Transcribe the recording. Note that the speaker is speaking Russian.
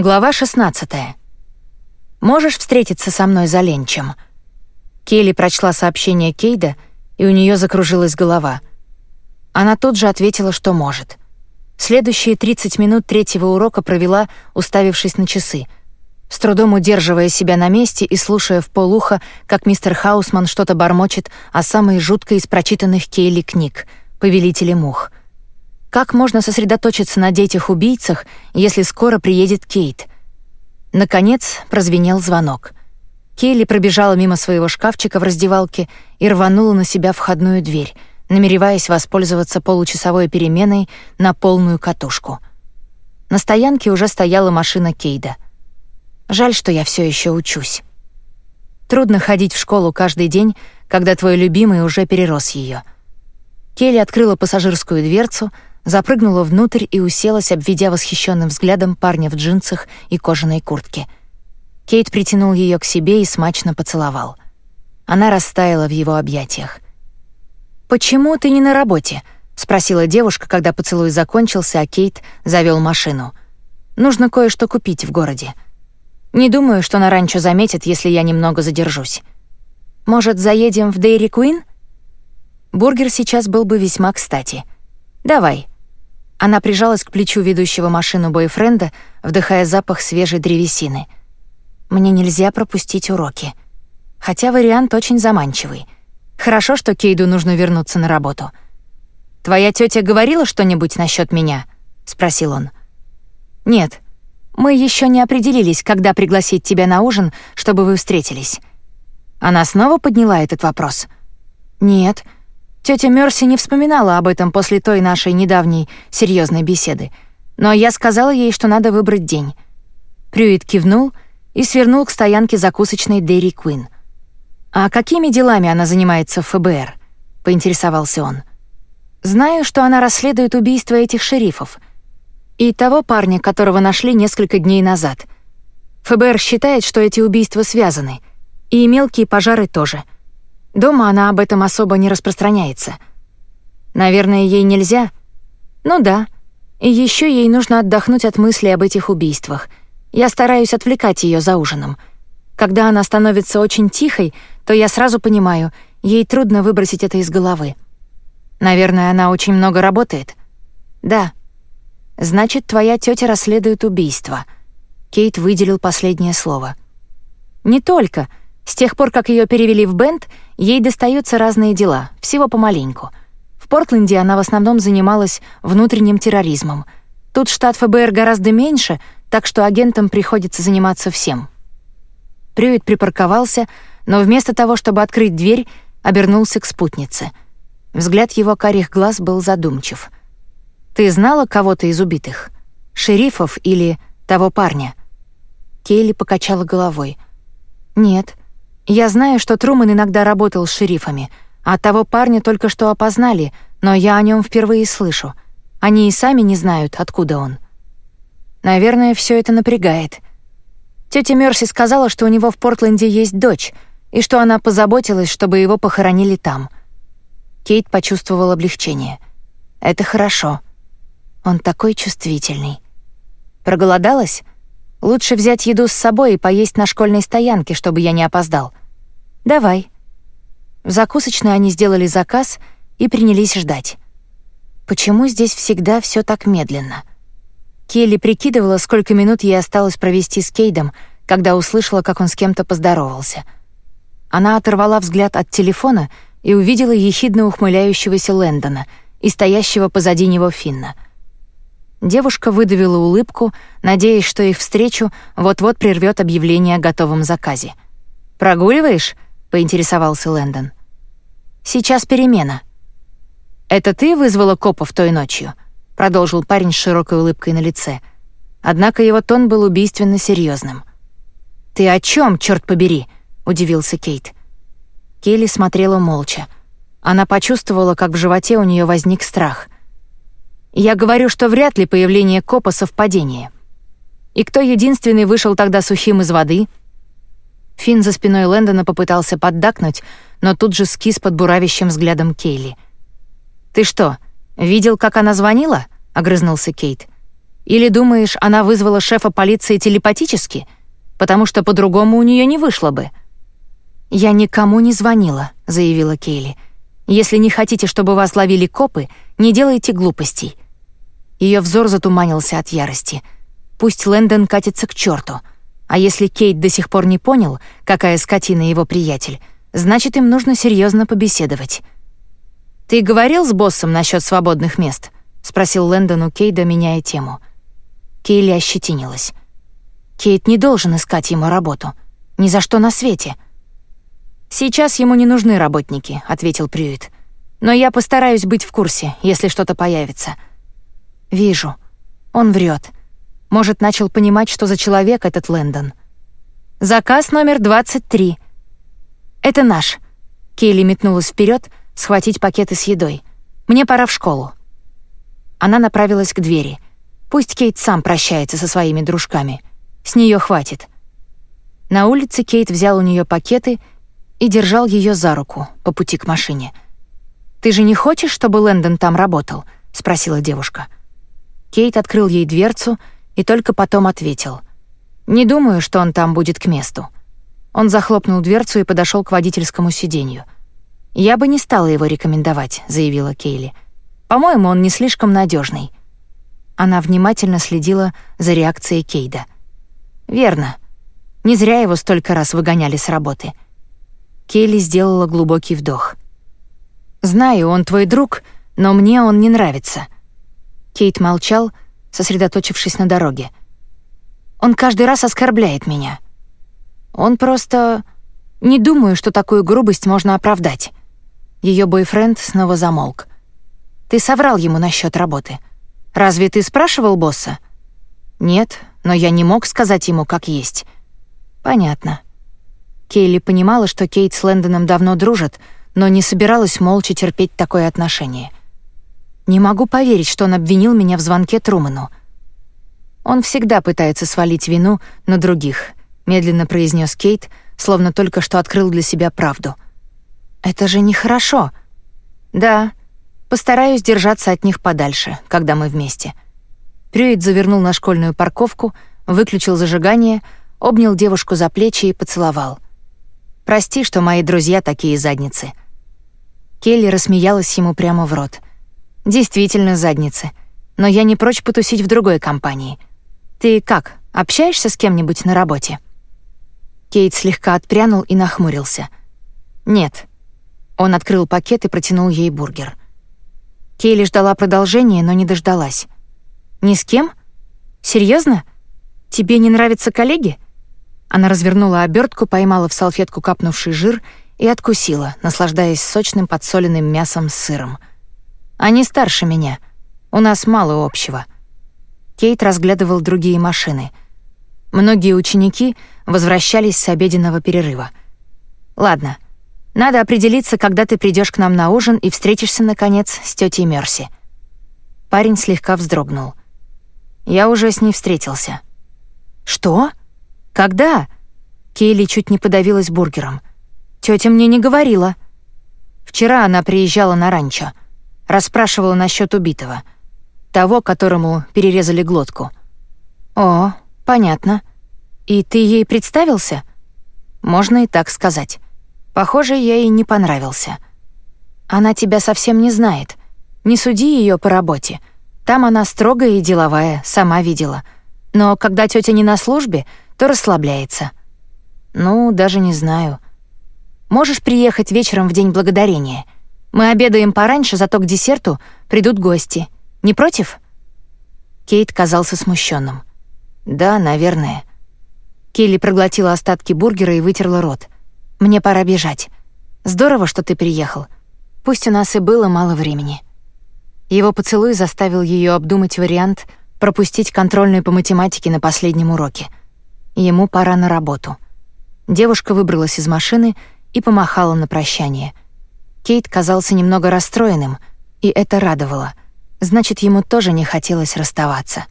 Глава 16. «Можешь встретиться со мной за ленчем?» Келли прочла сообщение Кейда, и у нее закружилась голова. Она тут же ответила, что может. Следующие 30 минут третьего урока провела, уставившись на часы, с трудом удерживая себя на месте и слушая в полухо, как мистер Хаусман что-то бормочет о самой жуткой из прочитанных Кейли книг «Повелители мух». Как можно сосредоточиться на детях-убийцах, если скоро приедет Кейт? Наконец прозвенел звонок. Кейли пробежала мимо своего шкафчика в раздевалке и рванула на себя входную дверь, намереваясь воспользоваться получасовой переменой на полную катушку. На стоянке уже стояла машина Кейда. Жаль, что я все еще учусь. Трудно ходить в школу каждый день, когда твой любимый уже перерос ее. Келли открыла пассажирскую дверцу — запрыгнула внутрь и уселась, обведя восхищенным взглядом парня в джинсах и кожаной куртке. Кейт притянул ее к себе и смачно поцеловал. Она растаяла в его объятиях. «Почему ты не на работе?» — спросила девушка, когда поцелуй закончился, а Кейт завел машину. «Нужно кое-что купить в городе. Не думаю, что на ранчо заметят, если я немного задержусь. Может, заедем в Дейри Куин?» Бургер сейчас был бы весьма кстати. «Давай», она прижалась к плечу ведущего машину бойфренда, вдыхая запах свежей древесины. Мне нельзя пропустить уроки. Хотя вариант очень заманчивый. Хорошо, что Кейду нужно вернуться на работу. «Твоя тетя говорила что-нибудь насчет меня?» — спросил он. «Нет. Мы еще не определились, когда пригласить тебя на ужин, чтобы вы встретились». Она снова подняла этот вопрос. «Нет». Тетя Мерси не вспоминала об этом после той нашей недавней серьезной беседы, но я сказала ей, что надо выбрать день. Прюит кивнул и свернул к стоянке закусочной Дерри Куин. «А какими делами она занимается в ФБР?» — поинтересовался он. «Знаю, что она расследует убийство этих шерифов и того парня, которого нашли несколько дней назад. ФБР считает, что эти убийства связаны, и мелкие пожары тоже — Дома она об этом особо не распространяется. Наверное, ей нельзя? Ну да. И еще ей нужно отдохнуть от мыслей об этих убийствах. Я стараюсь отвлекать ее за ужином. Когда она становится очень тихой, то я сразу понимаю, ей трудно выбросить это из головы. Наверное, она очень много работает. Да. Значит, твоя тетя расследует убийство. Кейт выделил последнее слово. Не только. С тех пор, как ее перевели в Бенд, ей достаются разные дела, всего помаленьку. В Портленде она в основном занималась внутренним терроризмом. Тут штат ФБР гораздо меньше, так что агентам приходится заниматься всем. Прюит припарковался, но вместо того, чтобы открыть дверь, обернулся к спутнице. Взгляд его карих глаз был задумчив. «Ты знала кого-то из убитых? Шерифов или того парня?» Кейли покачала головой. «Нет. Я знаю, что Труман иногда работал с шерифами, а того парня только что опознали, но я о нем впервые слышу. Они и сами не знают, откуда он. Наверное, все это напрягает. Тетя Мерси сказала, что у него в Портленде есть дочь, и что она позаботилась, чтобы его похоронили там. Кейт почувствовал облегчение. Это хорошо. Он такой чувствительный. Проголодалась? Лучше взять еду с собой и поесть на школьной стоянке, чтобы я не опоздал. Давай. В закусочной они сделали заказ и принялись ждать. Почему здесь всегда все так медленно? Келли прикидывала, сколько минут ей осталось провести с Кейдом, когда услышала, как он с кем-то поздоровался. Она оторвала взгляд от телефона и увидела ехидно ухмыляющегося Лэндона и стоящего позади него Финна — Девушка выдавила улыбку, надеясь, что их встречу вот-вот прервет объявление о готовом заказе. «Прогуливаешь?» — поинтересовался Лэндон. «Сейчас перемена». «Это ты вызвала копов той ночью?» — продолжил парень с широкой улыбкой на лице. Однако его тон был убийственно серьезным. «Ты о чем, черт побери?» — удивился Кейт. Келли смотрела молча. Она почувствовала, как в животе у нее возник страх — я говорю, что вряд ли появление копа — совпадение. И кто единственный вышел тогда сухим из воды? Финн за спиной Лэндона попытался поддакнуть, но тут же скис под буравящим взглядом Кейли. «Ты что, видел, как она звонила?» — огрызнулся Кейт. Или думаешь, она вызвала шефа полиции телепатически? Потому что по-другому у нее не вышло бы». «Я никому не звонила», — заявила Кейли. «Если не хотите, чтобы вас ловили копы, не делайте глупостей». Ее взор затуманился от ярости. Пусть Лэндон катится к черту. А если Кейт до сих пор не понял, какая скотина его приятель, значит, им нужно серьезно побеседовать. «Ты говорил с боссом насчет свободных мест?» — спросил Лэндон у Кейда, меняя тему. Кейли ощетинилась. Кейт не должен искать ему работу. Ни за что на свете — «Сейчас ему не нужны работники», — ответил Прюит. «Но я постараюсь быть в курсе, если что-то появится». «Вижу. Он врет. Может, начал понимать, что за человек этот Лэндон». «Заказ номер 23». «Это наш». Кейли метнулась вперед, схватить пакеты с едой. «Мне пора в школу». Она направилась к двери. Пусть Кейт сам прощается со своими дружками. С нее хватит. На улице Кейт взял у нее пакеты и держал ее за руку по пути к машине. «Ты же не хочешь, чтобы Лэндон там работал?» — спросила девушка. Кейт открыл ей дверцу и только потом ответил. «Не думаю, что он там будет к месту». Он захлопнул дверцу и подошел к водительскому сиденью. «Я бы не стала его рекомендовать», — заявила Кейли. «По-моему, он не слишком надежный. Она внимательно следила за реакцией Кейда. «Верно. Не зря его столько раз выгоняли с работы». Келли сделала глубокий вдох. «Знаю, он твой друг, но мне он не нравится». Кейт молчал, сосредоточившись на дороге. «Он каждый раз оскорбляет меня. Он просто... Не думаю, что такую грубость можно оправдать». Ее бойфренд снова замолк. «Ты соврал ему насчет работы. Разве ты спрашивал босса?» «Нет, но я не мог сказать ему, как есть». «Понятно». Кейли понимала, что Кейт с Лэндоном давно дружат, но не собиралась молча терпеть такое отношение. «Не могу поверить, что он обвинил меня в звонке Труману». «Он всегда пытается свалить вину на других», — медленно произнес Кейт, словно только что открыл для себя правду. «Это же нехорошо». «Да, постараюсь держаться от них подальше, когда мы вместе». Прюит завернул на школьную парковку, выключил зажигание, обнял девушку за плечи и поцеловал — Прости, что мои друзья такие задницы». Келли рассмеялась ему прямо в рот. «Действительно задницы. Но я не прочь потусить в другой компании. Ты как, общаешься с кем-нибудь на работе?» Кейт слегка отпрянул и нахмурился. «Нет». Он открыл пакет и протянул ей бургер. Кейли ждала продолжения, но не дождалась. «Ни с кем? Серьезно? Тебе не нравятся коллеги?» Она развернула обертку, поймала в салфетку капнувший жир и откусила, наслаждаясь сочным подсоленным мясом с сыром. «Они старше меня. У нас мало общего». Кейт разглядывал другие машины. Многие ученики возвращались с обеденного перерыва. «Ладно, надо определиться, когда ты придешь к нам на ужин и встретишься, наконец, с тетей Мерси». Парень слегка вздрогнул. «Я уже с ней встретился». «Что?» «Когда?» Кейли чуть не подавилась бургером. Тетя мне не говорила». Вчера она приезжала на ранчо. Расспрашивала насчет убитого. Того, которому перерезали глотку. «О, понятно. И ты ей представился?» «Можно и так сказать. Похоже, я ей не понравился. Она тебя совсем не знает. Не суди ее по работе. Там она строгая и деловая, сама видела. Но когда тетя не на службе, то расслабляется. Ну, даже не знаю. Можешь приехать вечером в День Благодарения? Мы обедаем пораньше, зато к десерту придут гости. Не против?» Кейт казался смущенным. «Да, наверное». Келли проглотила остатки бургера и вытерла рот. «Мне пора бежать. Здорово, что ты приехал. Пусть у нас и было мало времени». Его поцелуй заставил ее обдумать вариант пропустить контрольную по математике на последнем уроке — Ему пора на работу. Девушка выбралась из машины и помахала на прощание. Кейт казался немного расстроенным, и это радовало. Значит, ему тоже не хотелось расставаться.